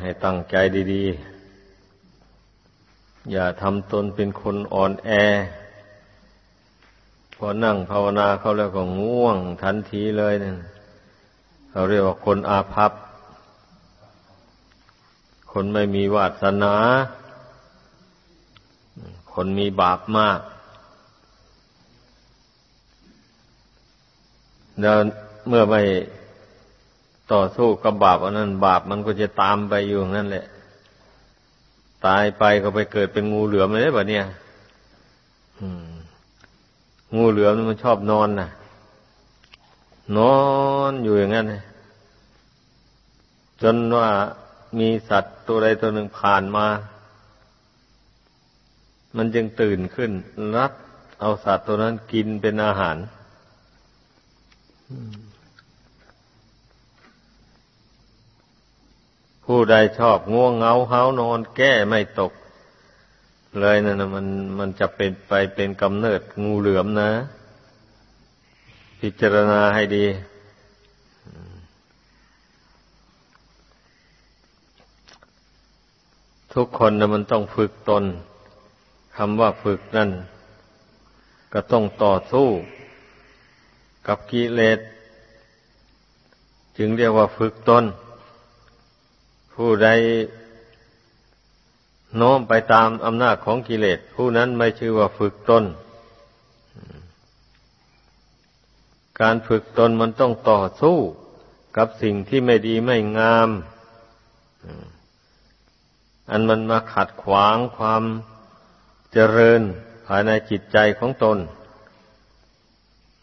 ให้ตั้งใจดีๆ อย่าทำตนเป็นคนอ่อนแอ พอนั่งภาวนาเขาแล้วก็ง่วงทันทีเลยนะเขาเรียกว่าคนอาภัพ คนไม่มีวาสนา คนมีบาปมากแล้วเมื่อไม่ ต่อสู้กับบาปอันนั้นบาปมันก็จะตามไปอยู่นั่นแหละ ตายไปก็ไปเกิดเป็นงูเหลือมเลยแบบเนี้ยงูเหลือมมันชอบนอนน่ะ นอนอยู่อย่างนั้นจนว่ามีสัตว์ตัวใดตัวหนึ่งผ่านมา มันจึงตื่นขึ้น รัดเอาสัตว์ตัวนั้นกินเป็นอาหาร ผู้ใดชอบง่วงเงาเฮานอนแก้ไม่ตก เลยนั่นนะมันมันจะเป็นไปเป็นกำเนิดงูเหลือมนะ พิจารณาให้ดี ทุกคนนะมันต้องฝึกตนคำว่าฝึกนั่น ก็ต้องต่อสู้กับกิเลสจึงเรียกว่าฝึกตน ผู้ใดโน้มไปตามอำนาจของกิเลส ผู้นั้นไม่ชื่อว่าฝึกตน การฝึกตนมันต้องต่อสู้กับสิ่งที่ไม่ดีไม่งาม อันมันมาขัดขวางความเจริญภายในจิตใจของตน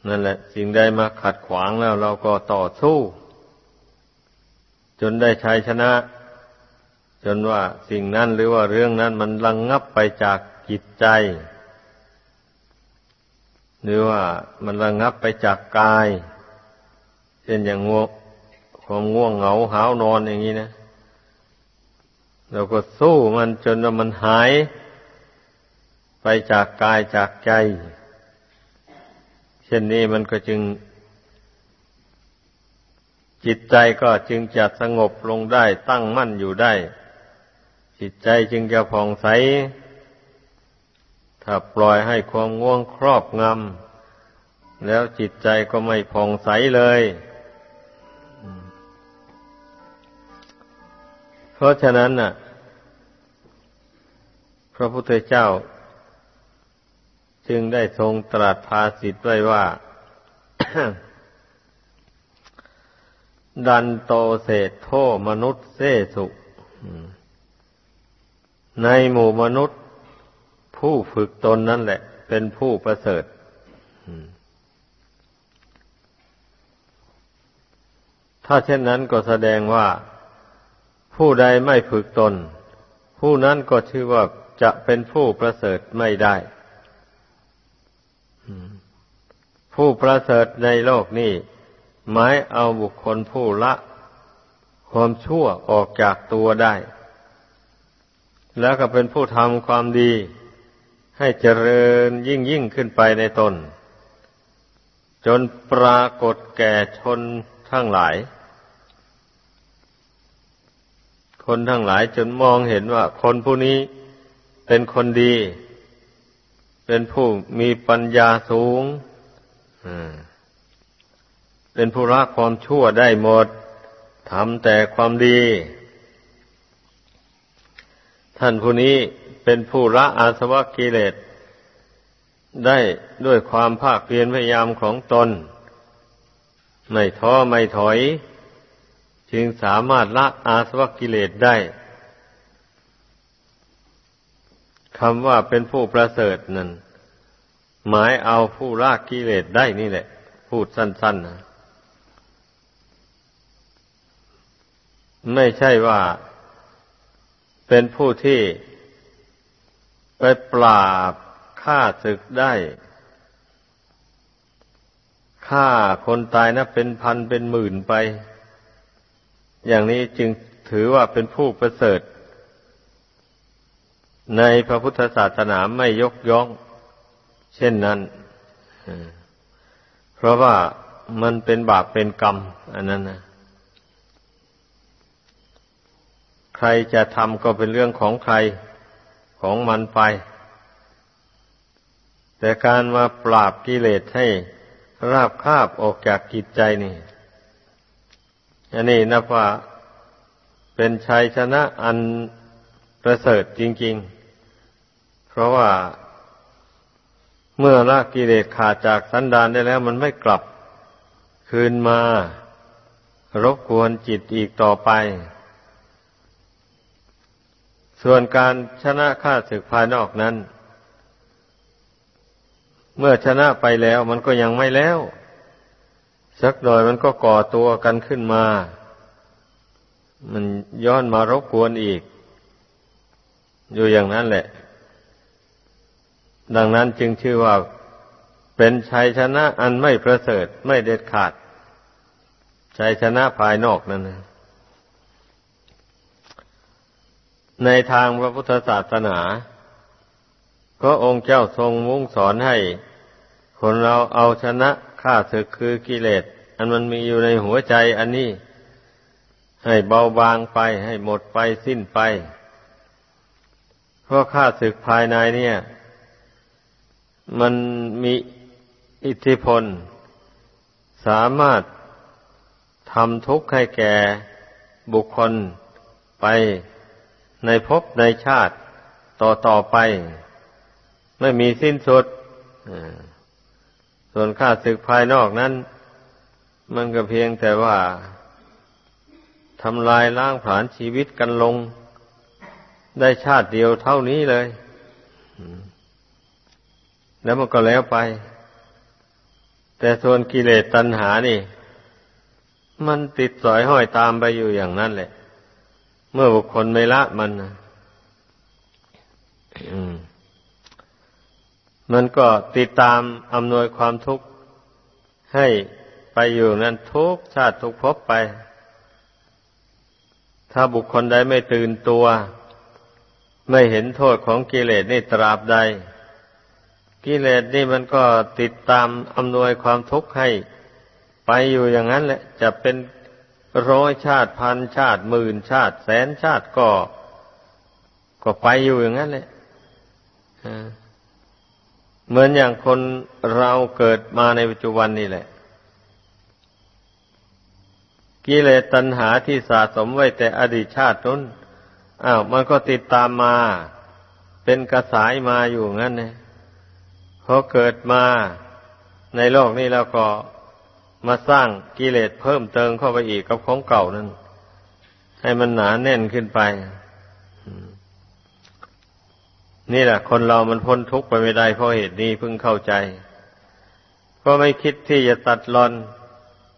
นั่นแหละ สิ่งใดมาขัดขวางแล้วเราก็ต่อสู้ จนได้ชัยชนะ จนว่าสิ่งนั้นหรือว่าเรื่องนั้นมันระงงับไปจากจิตใจ หรือว่ามันระงงับไปจากกายเช่นอย่างง่วงความง่วงเหงาหาวนอนอย่างนี้นะเราก็สู้มันจนว่ามันหาย ไปจากกายจากใจ เช่นนี้มันก็จึง จิตใจก็จึงจะสงบลงได้ตั้งมั่นอยู่ได้ จิตใจจึงจะผ่องใส ถ้าปล่อยให้ความง่วงครอบงำแล้วจิตใจก็ไม่ผ่องใสเลยเพราะฉะนั้นน่ะ พระพุทธเจ้า จึงได้ทรงตรัสภาสิทธไว้ว่า ดันโตเศษโทมนุษย์เสสุ ในหมู่มนุษย์ ผู้ฝึกตนนั่นแหละ เป็นผู้ประเสริฐถ้าเช่นนั้นก็แสดงว่า ผู้ใดไม่ฝึกตน ผู้นั้นก็ชื่อว่าจะเป็นผู้ประเสริฐไม่ได้ผู้ประเสริฐในโลกนี้หมายเอาบุคคลผู้ละ ความชั่วออกจากตัวได้ แล้วก็เป็นผู้ทำความดี ให้เจริญยิ่งยิ่งขึ้นไปในตน จนปรากฏแก่ชนทั้งหลาย คนทั้งหลายจนมองเห็นว่า คนผู้นี้เป็นคนดี เป็นผู้มีปัญญาสูงเป็นผู้รักความชั่วได้หมดทำแต่ความดี ท่านผู้นี้เป็นผู้ละอาสวะกิเลสได้ด้วยความภาคเพียรพยายามของตน ไม่ท้อไม่ถอย จึงสามารถละอาสวะกิเลสได้คำว่าเป็นผู้ประเสริฐนั้น หมายเอาผู้ละกิเลสได้นี่แหละ พูดสั้นๆนะไม่ใช่ว่า เป็นผู้ที่ไปปราบฆ่าศึกได้ฆ่าคนตายนะเป็นพันเป็นหมื่นไป อย่างนี้จึงถือว่าเป็นผู้ประเสริฐ ในพระพุทธศาสนาไม่ยกย่อง เช่นนั้น เพราะว่ามันเป็นบาปเป็นกรรม อันนั้นนะ รจะทำก็เป็นเรื่องของใครของมันไป แต่การมาปราบกิเลสให้ราบคาบออกจากกิจใจนี่อันนี้นับว่าเป็นชัยชนะอันประเสริฐจริง ๆ เพราะว่าเมื่อละกิเลสขาดจากสันดานได้แล้ว มันไม่กลับคืนมารบกวนจิตอีกต่อไป ส่วนการชนะข้าศึกภายนอกนั้น เมื่อชนะไปแล้วมันก็ยังไม่แล้ว สักหน่อยมันก็ก่อตัวกันขึ้นมา มันย้อนมารบกวนอีก อยู่อย่างนั้นแหละ ดังนั้นจึงชื่อว่าเป็นชัยชนะอันไม่ประเสริฐไม่เด็ดขาดชัยชนะภายนอกนั่นนะ ในทางพระพุทธศาสนาก็องค์เจ้าทรงมุ่งสอนให้ คนเราเอาชนะข้าศึกคือกิเลส อันมันมีอยู่ในหัวใจอันนี้ ให้เบาบางไปให้หมดไปสิ้นไป เพราะข้าศึกภายในเนี่ย มันมีอิทธิพล สามารถทำทุกข์ให้แก่บุคคลไป ในภพในชาติต่อต่อไป ไม่มีสิ้นสุดส่วนข้าศึกภายนอกนั้น มันก็เพียงแต่ว่าทำลายล้างผลาญชีวิตกันลง ได้ชาติเดียวเท่านี้เลย แล้วมันก็แล้วไป แต่ส่วนกิเลสตัณหานี่ มันติดสอยห้อยตามไปอยู่อย่างนั้นแหละ เมื่อบุคคลไม่ละมันมันก็ติดตามอำนวยความทุกข์ให้ไปอยู่นั้นทุกชาติทุกภพไป ถ้าบุคคลใดไม่ตื่นตัว ไม่เห็นโทษของกิเลสนี่ตราบใด กิเลสนี่มันก็ติดตามอำนวยความทุกข์ให้ ไปอยู่อย่างนั้นแหละ จะเป็น ร้อยชาติพันชาติหมื่นชาติแสนชาติก็ ก็ไปอยู่อย่างนั้นแหละเหมือนอย่างคนเราเกิดมาในปัจจุบันนี่แหละ กิเลสตัณหาที่สะสมไว้แต่อดีตชาตินั้นอ้าวมันก็ติดตามมา เป็นกระสายมาอยู่งั้นเนี่ยพอเกิดมาในโลกนี้แล้วก็ มาสร้างกิเลสเพิ่มเติมเข้าไปอีกกับของเก่านั้นให้มันหนาแน่นขึ้นไป นี่แหละคนเรามันพ้นทุกข์ไปไม่ได้เพราะเหตุนี้เพิ่งเข้าใจ ก็ไม่คิดที่จะตัดรอน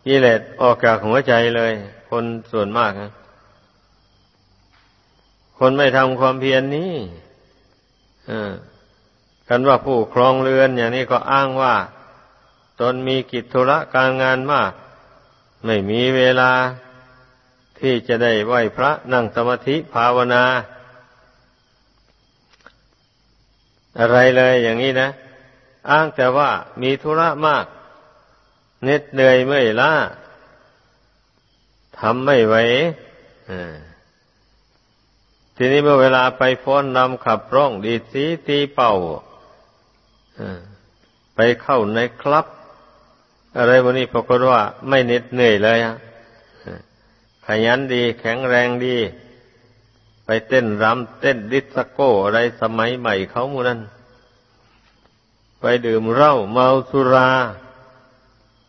กิเลสออกจากหัวใจเลย คนส่วนมากนะคนไม่ทำความเพียรนนี้กันว่าผู้ครองเรือนอย่างนี้ก็อ้างว่า ตนมีกิจธุระการงานมาก ไม่มีเวลาที่จะได้ไหวพระนั่งสมาธิภาวนา อะไรเลยอย่างนี้นะ อ้างแต่ว่ามีธุระมากเหน็ดเหนื่อยเมื่อยล้าทำไม่ไหวทีนี้เมื่อเวลาไปฟ้อนนำขับร้องดีสีตีเป่าไปเข้าในคลับ อะไรวันนี้ปรากฏว่าไม่เหน็ดเหนื่อยเลยฮะขยันดี แข็งแรงดี ไปเต้นรำเต้นดิสโก้อะไรสมัยใหม่เขามูนั้น ไปดื่มเหล้าเมาสุรา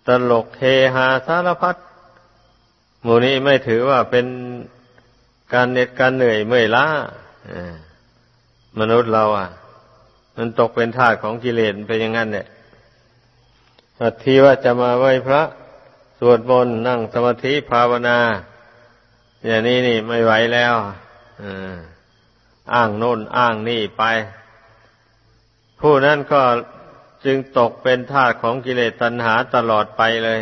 ตลกเฮฮาสารพัดหมู่นี้ไม่ถือว่าเป็นการเหน็ดการเหนื่อยเมื่อยล้ามนุษย์เราอะ มันตกเป็นทาสของกิเลสเป็นอย่างนั้นเนี่ย ทีว่าจะมาไหว้พระสวดมนต์นั่งสมาธิภาวนา อย่างนี้นี่ไม่ไหวแล้วอ้างโน่นอ้างนี่ไป ผู้นั้นก็จึงตกเป็นทาสของกิเลสตัณหาตลอดไปเลย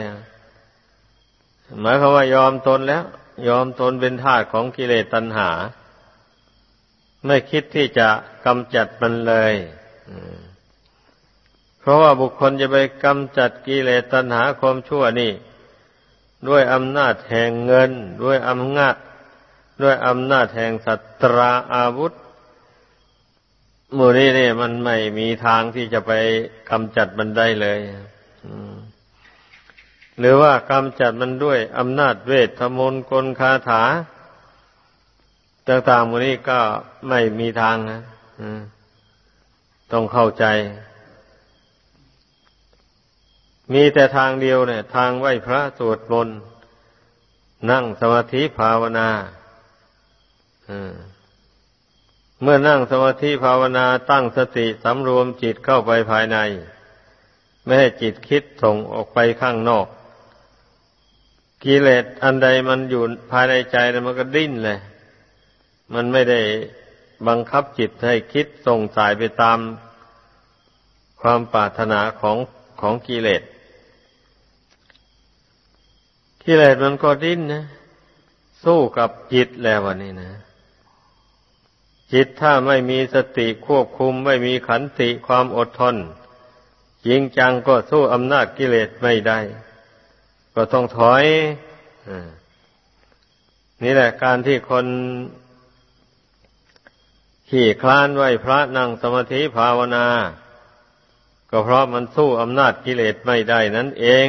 หมายความว่ายอมตนแล้ว ยอมตนเป็นทาสของกิเลสตัณหา ไม่คิดที่จะกำจัดมันเลย อืม เพราะว่าบุคคลจะไปกำจัดกิเลสตัณหาความชั่วนี่ ด้วยอำนาจแห่งเงิน ด้วยอำนาจ ด้วยอำนาจแห่งสัตราอาวุธมูนี้เนี่ยมันไม่มีทางที่จะไปกำจัดมันได้เลยหรือว่ากำจัดมันด้วยอำนาจเวทมนต์กลคาถาต่างๆมูนี้ก็ไม่มีทางนะต้องเข้าใจ มีแต่ทางเดียวเนี่ย ทางไหวพระสวดมนต์นั่งสมาธิภาวนาเมื่อนั่งสมาธิภาวนาตั้งสติสำรวมจิตเข้าไปภายใน ไม่ให้จิตคิดส่งออกไปข้างนอก กิเลสอันใดมันอยู่ภายในใจแล้วมันก็ดิ้นเลย มันไม่ได้บังคับจิตให้คิดส่งสายไปตามความปรารถนาของของกิเลส กิเลสมันก็ดิ้นนะ สู้กับจิตแล้ววันนี้นะ จิตถ้าไม่มีสติควบคุมไม่มีขันติความอดทนจริงจังก็สู้อำนาจกิเลสไม่ได้ ก็ต้องถอยอนี่แหละการที่คนขี่คลานไหวพระนั่งสมาธิภาวนา ก็เพราะมันสู้อำนาจกิเลสไม่ได้นั่นเอง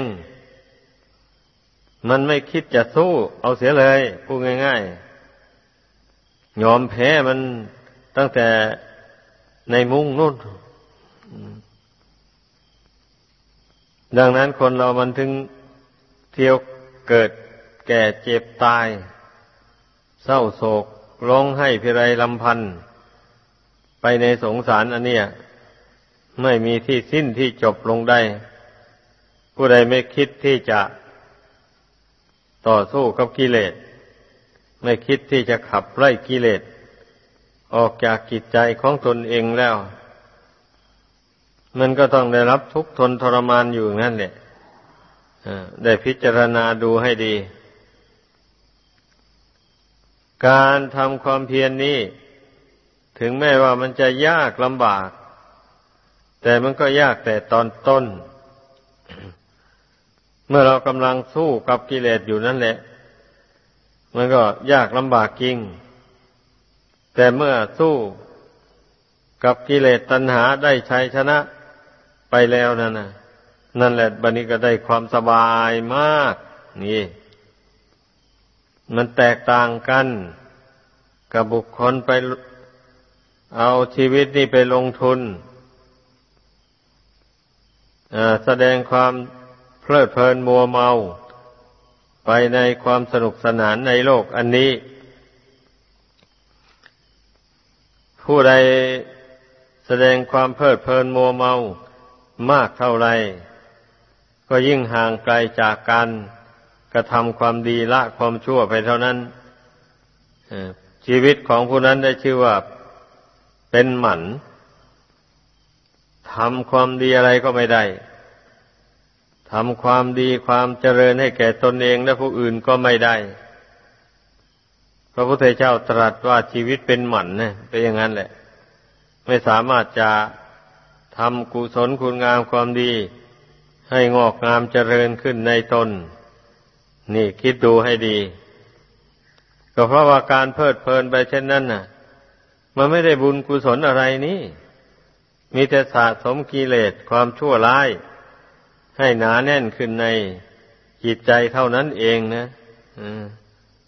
มันไม่คิดจะสู้ เอาเสียเลยพูดง่าย ๆ ยอมแพ้มันตั้งแต่ในมุ้งนู่น ดังนั้นคนเรามันถึงเที่ยวเกิดแก่เจ็บตาย เศร้าโศกร้องไห้พิไรลำพันธ์ไปในสงสารอันเนี้ยไม่มีที่สิ้นที่จบลงได้ ผู้ใดไม่คิดที่จะ ต่อสู้กับกิเลส ไม่คิดที่จะขับไล่กิเลส ออกจากกิจใจของตนเองแล้ว มันก็ต้องได้รับทุกข์ทนทรมานอยู่นั่นแหละได้พิจารณาดูให้ดี การทำความเพียรนนี้ ถึงแม้ว่ามันจะยากลำบาก แต่มันก็ยากแต่ตอนต้น เมื่อเรากำลังสู้กับกิเลสอยู่นั่นแหละ มันก็ยากลำบากจริง แต่เมื่อสู้กับกิเลสตัณหาได้ชัยชนะไปแล้วนั่นนะนั่นแหละบันนี้ก็ได้ความสบายมาก นี่ มันแตกต่างกัน กับบุคคลไปเอาชีวิตนี่ไปลงทุนแสดงความ เพลิดเพลินมัวเมา ไปในความสนุกสนานในโลกอันนี้ ผู้ใดแสดงความเพลิดเพลินมัวเมามากเท่าไร ก็ยิ่งห่างไกลจากการกระทำความดีละความชั่วไปเท่านั้นชีวิตของผู้นั้นได้ชื่อว่าเป็นหมันทำความดีอะไรก็ไม่ได้ ทำความดีความเจริญให้แก่ตนเองและผู้อื่นก็ไม่ได้ พระพุทธเจ้าตรัสว่าชีวิตเป็นหมันนะเป็นอย่างนั้นแหละ ไม่สามารถจะทำกุศลคุณงามความดี ให้งอกงามเจริญขึ้นในตน นี่คิดดูให้ดี ก็เพราะว่าการเพลิดเพลินไปเช่นนั้นน่ะ มันไม่ได้บุญกุศลอะไรนี่ มีแต่สะสมกิเลสความชั่วร้าย ให้หนาแน่นขึ้นในจิตใจเท่านั้นเองนะ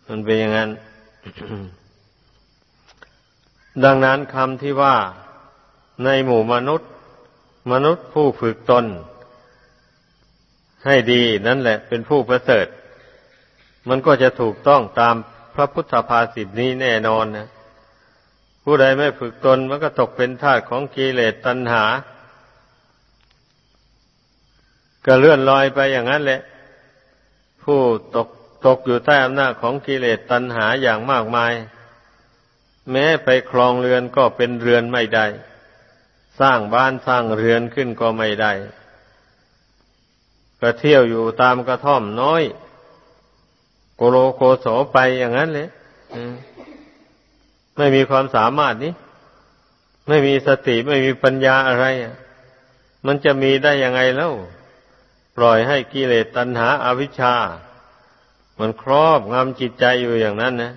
มันเป็นอย่างนั้น ดังนั้นคำที่ว่าในหมู่มนุษย์ มนุษย์ผู้ฝึกตน ให้ดีนั่นแหละ เป็นผู้ประเสริฐ มันก็จะถูกต้องตามพระพุทธภาษิตนี้แน่นอนนะผู้ใดไม่ฝึกตนมันก็ตกเป็นทาสของกิเลสตัณหา ก็เลื่อนลอยไปอย่างนั้นแหละ ผู้ตกตกอยู่ใต้อำนาจของกิเลสตัณหาอย่างมากมาย แม้ไปคลองเรือนก็เป็นเรือนไม่ได้ สร้างบ้านสร้างเรือนขึ้นก็ไม่ได้ก็เที่ยวอยู่ตามกระท่อมน้อย โกโลโกโสไปอย่างนั้นเลยไม่มีความสามารถนี้ ไม่มีสติไม่มีปัญญาอะไรมันจะมีได้ยังไงแล้ว ปล่อยให้กิเลสตัณหาอาวิชชา มันครอบงำจิตใจอยู่อย่างนั้นนะ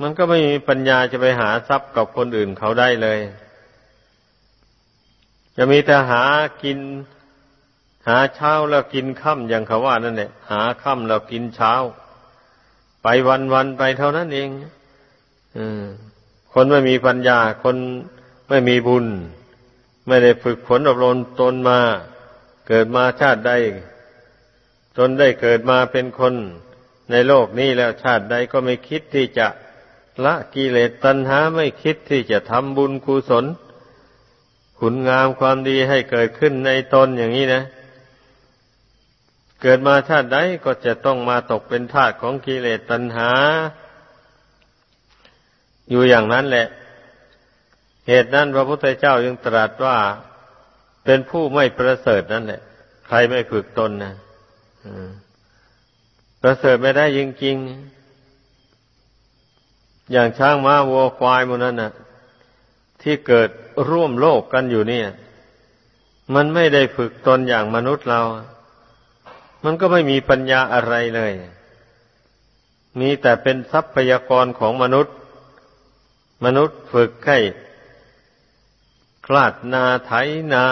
มันก็ไม่มีปัญญาจะไปหาทรัพย์กับคนอื่นเขาได้เลย จะมีแต่หากิน หาเช้าแล้วกินค่ำอย่างเขาว่านั่นแหละหาค่ำแล้วกินเช้า ไปวันวันไปเท่านั้นเองอคนไม่มีปัญญา คนไม่มีบุญ ไม่ได้ฝึกฝนอบรมตนมา เกิดมาชาติใด จนได้เกิดมาเป็นคนในโลกนี้แล้วชาติใดก็ไม่คิดที่จะละกิเลสตัณหาไม่คิดที่จะทำบุญกุศล คุณงามความดีให้เกิดขึ้นในตนอย่างนี้นะ เกิดมาชาติใดก็จะต้องมาตกเป็นทาสของกิเลสตัณหา อยู่อย่างนั้นแหละ เหตุนั้นพระพุทธเจ้ายังตรัสว่า เป็นผู้ไม่ประเสริฐนั่นแหละ ใครไม่ฝึกตนนะประเสริฐไม่ได้จริงๆ อย่างช้างม้าวัวควายมันนั้นนะที่เกิดร่วมโลกกันอยู่เนี่ย มันไม่ได้ฝึกตนอย่างมนุษย์เรา มันก็ไม่มีปัญญาอะไรเลย มีแต่เป็นทรัพยากรของมนุษย์ มนุษย์ฝึกให้ คลาดนาไถนา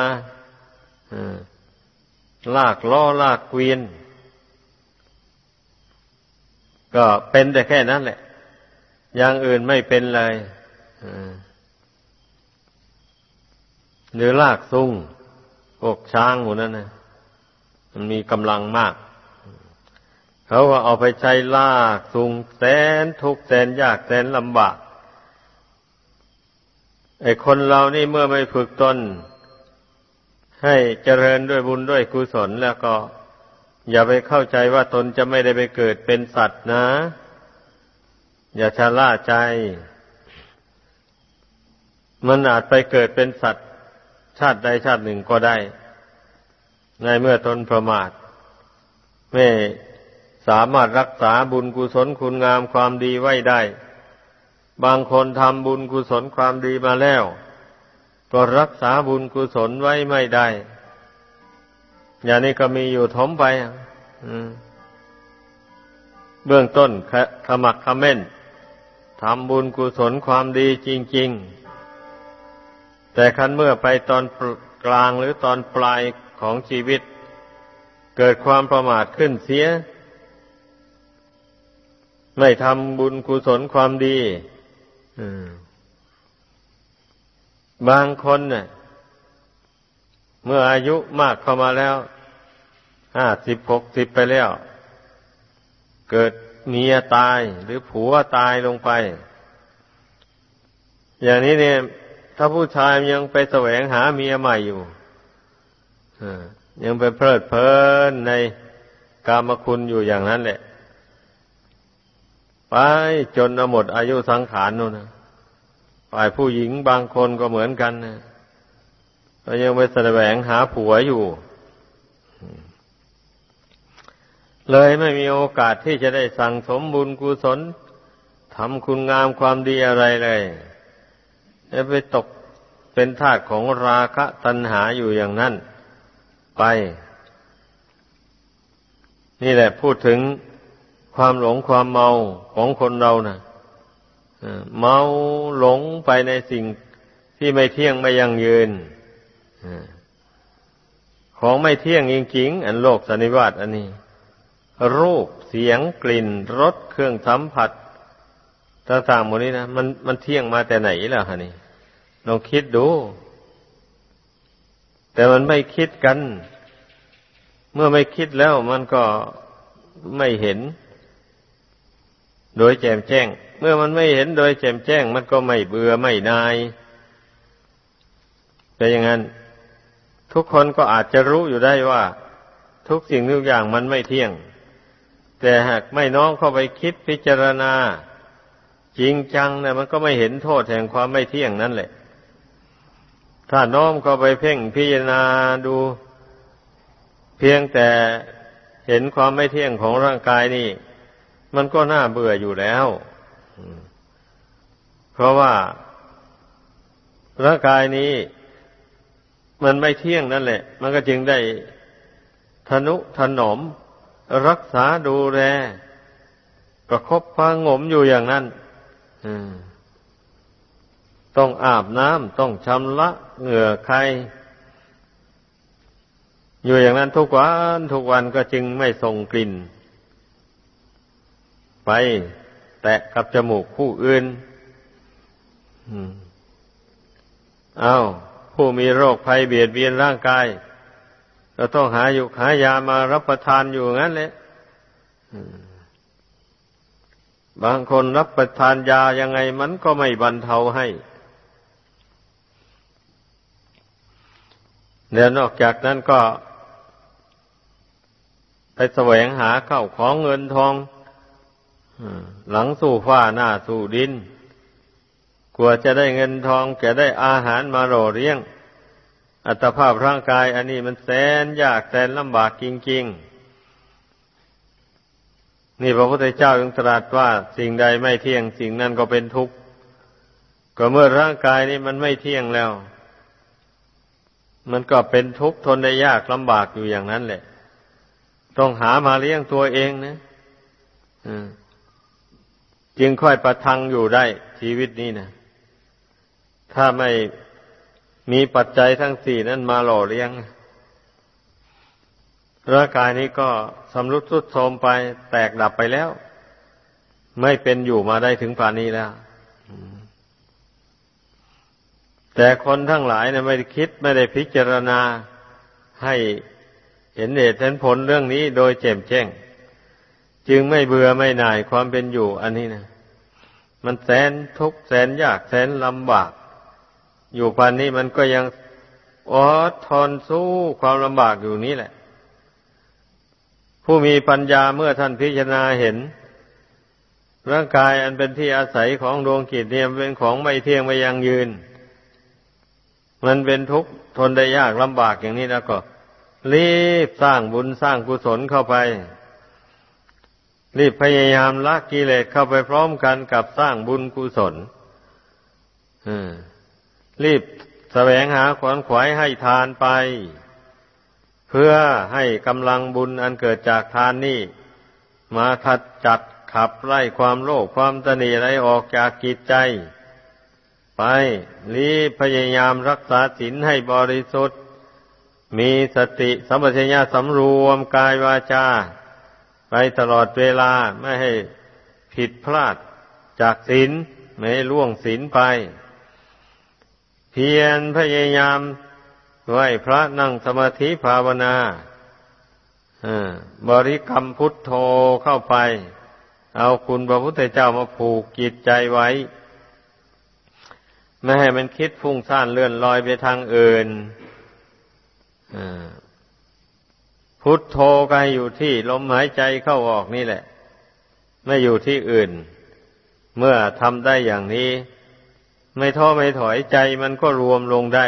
ลากล้อลากเกวียน ก็เป็นแต่แค่นั้นแหละ อย่างอื่นไม่เป็นเลยหรือลากซุงพวกช้างหมูนั่นนะมันมีกำลังมาก เขาก็เอาไปใช้ลากซุงแสนทุกแสนยากแสนลำบาก ไอ้คนเรานี่เมื่อไม่ฝึกตน ให้เจริญด้วยบุญด้วยกุศลแล้วก็ อย่าไปเข้าใจว่าตนจะไม่ได้ไปเกิดเป็นสัตว์นะ อย่าชะล่าใจ มันอาจไปเกิดเป็นสัตว์ชาติใดชาติหนึ่งก็ได้ ในเมื่อตนประมาท ไม่สามารถรักษาบุญกุศลคุณงามความดีไว้ได้ บางคนทำบุญกุศลความดีมาแล้ว ก็รักษาบุญกุศลไว้ไม่ได้ อย่างนี้ก็มีอยู่ทมไปเบื้องต้นขมักขม้นทำบุญกุศลความดีจริง ๆ แต่คันเมื่อไปตอนกลางหรือตอนปลายของชีวิต เกิดความประมาทขึ้นเสีย ไม่ทำบุญกุศลความดี บางคนเนี่ยเมื่ออายุมากเข้ามาแล้วห้าสิบหกสิบไปแล้ว เกิดเมียตายหรือผัวตายลงไป อย่างนี้เนี่ย ถ้าผู้ชายยังไปแสวงหาเมียใหม่อยู่ยังไปเพลิดเพลินในกามคุณอยู่อย่างนั้นแหละ ไปจนหมดอายุสังขารนู่นนะฝ่ายผู้หญิงบางคนก็เหมือนกันนะก็ยังไปแสวงหาผัวอยู่ เลยไม่มีโอกาสที่จะได้สั่งสมบุญกุศลทำคุณงามความดีอะไรเลยจะไปตกเป็นทาสของราคะตัณหาอยู่อย่างนั้น ไป นี่แหละพูดถึง ความหลงความเมาของคนเรานะ่ะเมาหลงไปในสิ่งที่ไม่เที่ยงไม่ยั่งยืนของไม่เที่ยงจริงๆ อันโลกสันนิวาตอันนี้ รูปเสียงกลิ่นรสเครื่องสัมผัสต่างๆหมดนี้นะมันมันเที่ยงมาแต่ไหนล่ะฮะนี่ลองคิดดู แต่มันไม่คิดกัน เมื่อไม่คิดแล้วมันก็ไม่เห็น โดยแจ่มแจ้ง เมื่อมันไม่เห็นโดยแจ่มแจ้ง มันก็ไม่เบื่อไม่นายแต่อย่างนั้น ทุกคนก็อาจจะรู้อยู่ได้ว่า ทุกสิ่งทุกอย่างมันไม่เที่ยง แต่หากไม่น้อมเข้าไปคิดพิจารณา จริงจังเนี่ยมันก็ไม่เห็นโทษแห่งความไม่เที่ยงนั่นแหละ ถ้าน้อมเข้าไปเพ่งพิจารณาดู เพียงแต่เห็นความไม่เที่ยงของร่างกายนี่ มันก็น่าเบื่ออยู่แล้ว เพราะว่าร่างกายนี้ มันไม่เที่ยงนั่นแหละ มันก็จึงได้ทนุถนอม รักษาดูแล ประคบพังงมอยู่อย่างนั้นต้องอาบน้ำต้องชำระเหงื่อใคร อยู่อย่างนั้นทุกวันทุกวันก็จึงไม่ส่งกลิ่น ไปแตะกับจมูกผู้อื่นเอาผู้มีโรคภัยเบียดเบียนร่างกายเราต้องหาอยู่หายามารับประทานอยู่งั้นแหละบางคนรับประทานยายังไงมันก็ไม่บรรเทาให้เดี๋ยวนอกจากนั้นก็ ไปแสวงหาเข้าของเงินทอง หลังสู่ฟ้าหน้าสู่ดิน กลัวจะได้เงินทองจะได้อาหารมาโรเลี้ยง อัตภาพร่างกายอันนี้มันแสนยากแสนลำบากจริง ๆ นี่พระพุทธเจ้ายังตรัสว่าสิ่งใดไม่เที่ยงสิ่งนั้นก็เป็นทุกข์ ก็เมื่อร่างกายนี้มันไม่เที่ยงแล้ว มันก็เป็นทุกข์ทนได้ยากลำบากอยู่อย่างนั้นแหละ ต้องหามาเลี้ยงตัวเองนะอืม จึงค่อยประทังอยู่ได้ชีวิตนี้นะถ้าไม่มีปัจจัยทั้งสี่นั้นมาหล่อเลี้ยง ร่างกายนี้ก็สำรุดทุดโทรมไปแตกดับไปแล้ว ไม่เป็นอยู่มาได้ถึงป่านนี้แล้ว แต่คนทั้งหลายเนี่ยไม่ได้คิดไม่ได้พิจารณาให้เห็นเหตุเห็นผลเรื่องนี้โดยแจ่มแจ้ง จึงไม่เบื่อไม่หน่ายความเป็นอยู่ อันนี้นะมันแสนทุกข์แสนยากแสนลำบาก อยู่พันนี้มันก็ยังอดทนสู้ความลำบากอยู่นี้แหละ ผู้มีปัญญาเมื่อท่านพิจารณาเห็น ร่างกายอันเป็นที่อาศัยของดวงกิจเนี่ยเป็นของไม่เที่ยงไม่ยังยืน มันเป็นทุกข์ทนได้ยากลำบากอย่างนี้แล้วก็ รีบสร้างบุญสร้างกุศลเข้าไป รีบพยายามละกิเลสเข้าไปพร้อมกันกับสร้างบุญกุศลรีบแสวงหาขวนขวายให้ทานไป เพื่อให้กำลังบุญอันเกิดจากทานนี้มาขัดจัดขับไล่ความโลภความตนีอะไรออกจากกิจใจ ไปรีบพยายามรักษาศีลให้บริสุทธิ์ มีสติสัมปชัญญะสำรวมกายวาจา ไปตลอดเวลาไม่ให้ผิดพลาดจากศีลไม่ให้ล่วงศีลไป เพียรพยายามไหวพระนั่งสมาธิภาวนาบริกรรมพุทโธเข้าไป เอาคุณพระพุทธเจ้ามาผูกจิตใจไว้ ไม่ให้มันคิดฟุ้งซ่านเลื่อนลอยไปทางอื่น พุทโธก็ให้อยู่ที่ลมหายใจเข้าออกนี่แหละ ไม่อยู่ที่อื่น เมื่อทำได้อย่างนี้ ไม่ท้อไม่ถอยใจมันก็รวมลงได้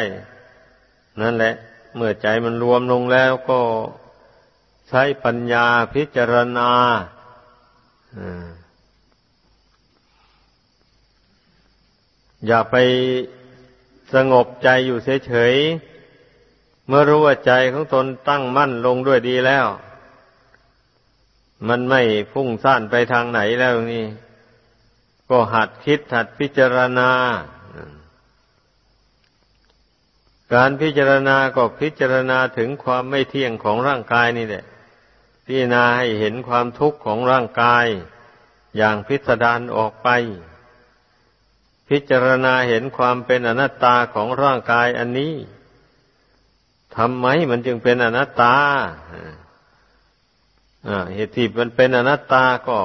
นั่นแหละ เมื่อใจมันรวมลงแล้วก็ใช้ปัญญาพิจารณาอย่าไปสงบใจอยู่เฉยๆ เมื่อรู้ว่าใจของตนตั้งมั่นลงด้วยดีแล้ว มันไม่พุ่งซ่านไปทางไหนแล้วนี่ ก็หัดคิดหัดพิจารณา การพิจารณาก็พิจารณาถึงความไม่เที่ยงของร่างกายนี่แหละ พิจารณาให้เห็นความทุกข์ของร่างกาย อย่างพิสดารออกไป พิจารณาเห็นความเป็นอนัตตาของร่างกายอันนี้ ทำไมมันจึงเป็นอนัตตาเหตุที่มันเป็นอนัตตาก็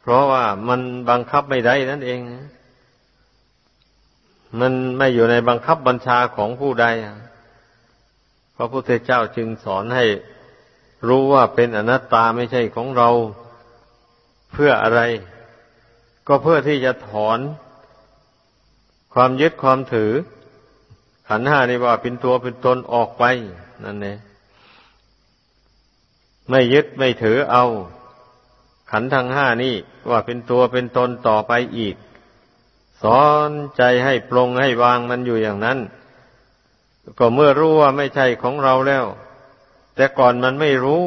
เพราะว่ามันบังคับไม่ได้นั่นเอง มันไม่อยู่ในบังคับบัญชาของผู้ใดพระพุทธเจ้าจึงสอนให้รู้ว่าเป็นอนัตตาไม่ใช่ของเราเพื่ออะไร ก็เพื่อที่จะถอนความยึดความถือ ขันห้านี่ว่าเป็นตัวเป็นตนออกไป นั่นเองไม่ยึดไม่ถือเอา ขันทั้งห้านี่ว่าเป็นตัวเป็นตนต่อไปอีก สอนใจให้ปรงให้วางมันอยู่อย่างนั้น ก็เมื่อรู้ว่าไม่ใช่ของเราแล้ว แต่ก่อนมันไม่รู้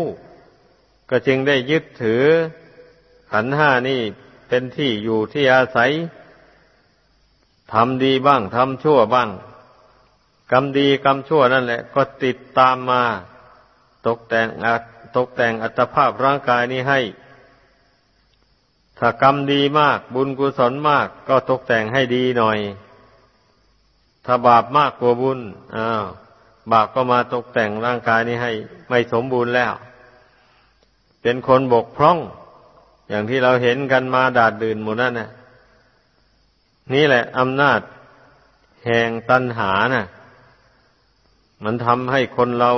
ก็จึงได้ยึดถือ ขันห้านี่เป็นที่อยู่ที่อาศัยทำดีบ้างทำชั่วบ้าง กรรมดีกรรมชั่วนั่นแหละ ก็ติดตามมา ตกแต่งตกแต่งอัตภาพร่างกายนี้ให้ ถ้ากรรมดีมาก บุญกุศลมาก ก็ตกแต่งให้ดีหน่อย ถ้าบาปมากกว่าบุญอ้าวบาปก็มาตกแต่งร่างกายนี้ให้ ไม่สมบูรณ์แล้ว เป็นคนบกพร่อง อย่างที่เราเห็นกันมาดาดดื่นหมดนั่นนะนี่แหละอำนาจแห่งตัณหานะ่ะ มันทำให้คนเรา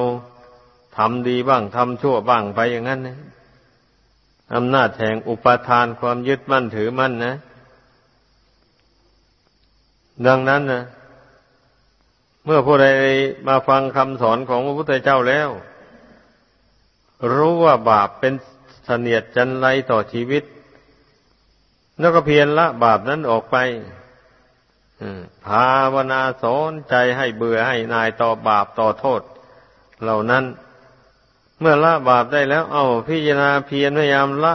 ทำดีบ้างทำชั่วบ้างไปอย่างนั้นนะอำนาจแห่งอุปทานความยึดมั่นถือมั่นนะ ดังนั้นนะเมื่อผู้ใดมาฟังคำสอนของพระพุทธเจ้าแล้ว รู้ว่าบาปเป็นเสนียดจันไรต่อชีวิต แล้วก็เพียรละบาปนั้นออกไป ภาวนาสอนใจให้เบื่อให้นายต่อบาปต่อโทษ เหล่านั้น เมื่อละบาปได้แล้ว เอาพิจารณาเพียรพยายามละ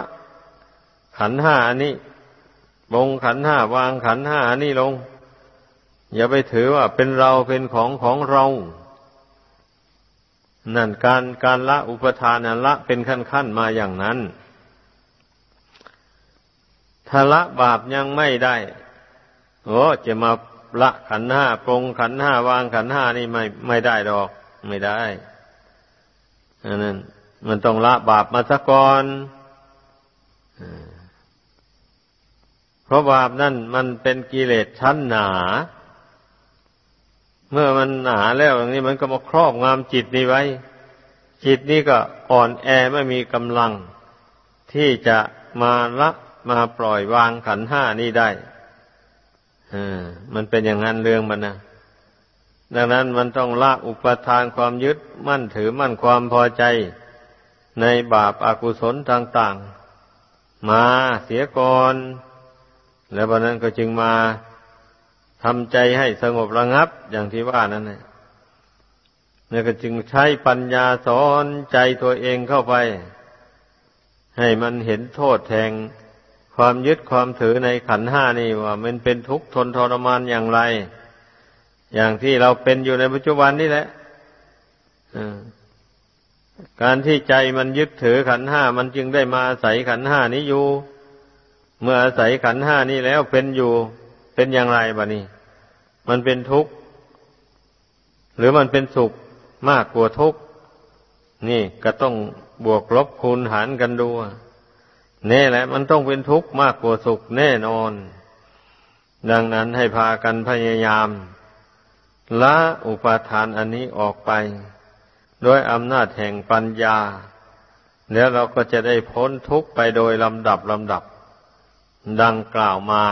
ขันห้าอันนี้ลงขันห้าวางขันห้าอันนี้ลง อย่าไปถือว่าเป็นเราเป็นของของเรา นั่นการการละอุปทานละเป็นขั้นขั้นมาอย่างนั้นถ้าละบาปยังไม่ได้ โอ้จะมาละขันห้าปรงขันห้าวางขันห้านี่ไม่ไม่ได้ดอก ไม่ได้อันนั้นมันต้องละบาปมาสักก่อนเพราะบาปนั่นมันเป็นกิเลสชั้นหนา เมื่อมันหนาแล้วอย่างนี้มันก็มาครอบงำจิตนี้ไว้ จิตนี้ก็อ่อนแอไม่มีกำลัง ที่จะมาละมาปล่อยวางขันห้านี้ได้ มันเป็นอย่างนั้นเรื่องมันนะดังนั้นมันต้องละอุปทานความยึดมั่นถือมั่นความพอใจ ในบาปอากุศลต่าง ๆ มาเสียก่อน แล้ววันนั้นก็จึงมาทำใจให้สงบระงับอย่างที่ว่านั่นนะแล้วก็จึงใช้ปัญญาสอนใจตัวเองเข้าไป ให้มันเห็นโทษแทง ความยึดความถือในขันห้านี่ว่า มันเป็นทุกข์ทนทรมานอย่างไร อย่างที่เราเป็นอยู่ในปัจจุบันนี่แหละการที่ใจมันยึดถือขันห้ามันจึงได้มาอาศัยขันห้านี้อยู่ เมื่ออาศัยขันห้านี้แล้วเป็นอยู่ เป็นอย่างไรบะนี่มันเป็นทุกข์หรือมันเป็นสุขมากกว่าทุกข์นี่ก็ต้องบวกลบคูณหารกันดู นี่แหละ มันต้องเป็นทุกข์มากกว่าสุขแน่นอน ดังนั้นให้พากันพยายามละอุปาทานอันนี้ออกไป ด้วยอำนาจแห่งปัญญา แล้วเราก็จะได้พ้นทุกข์ไปโดยลำดับลำดับ ดังกล่าวมา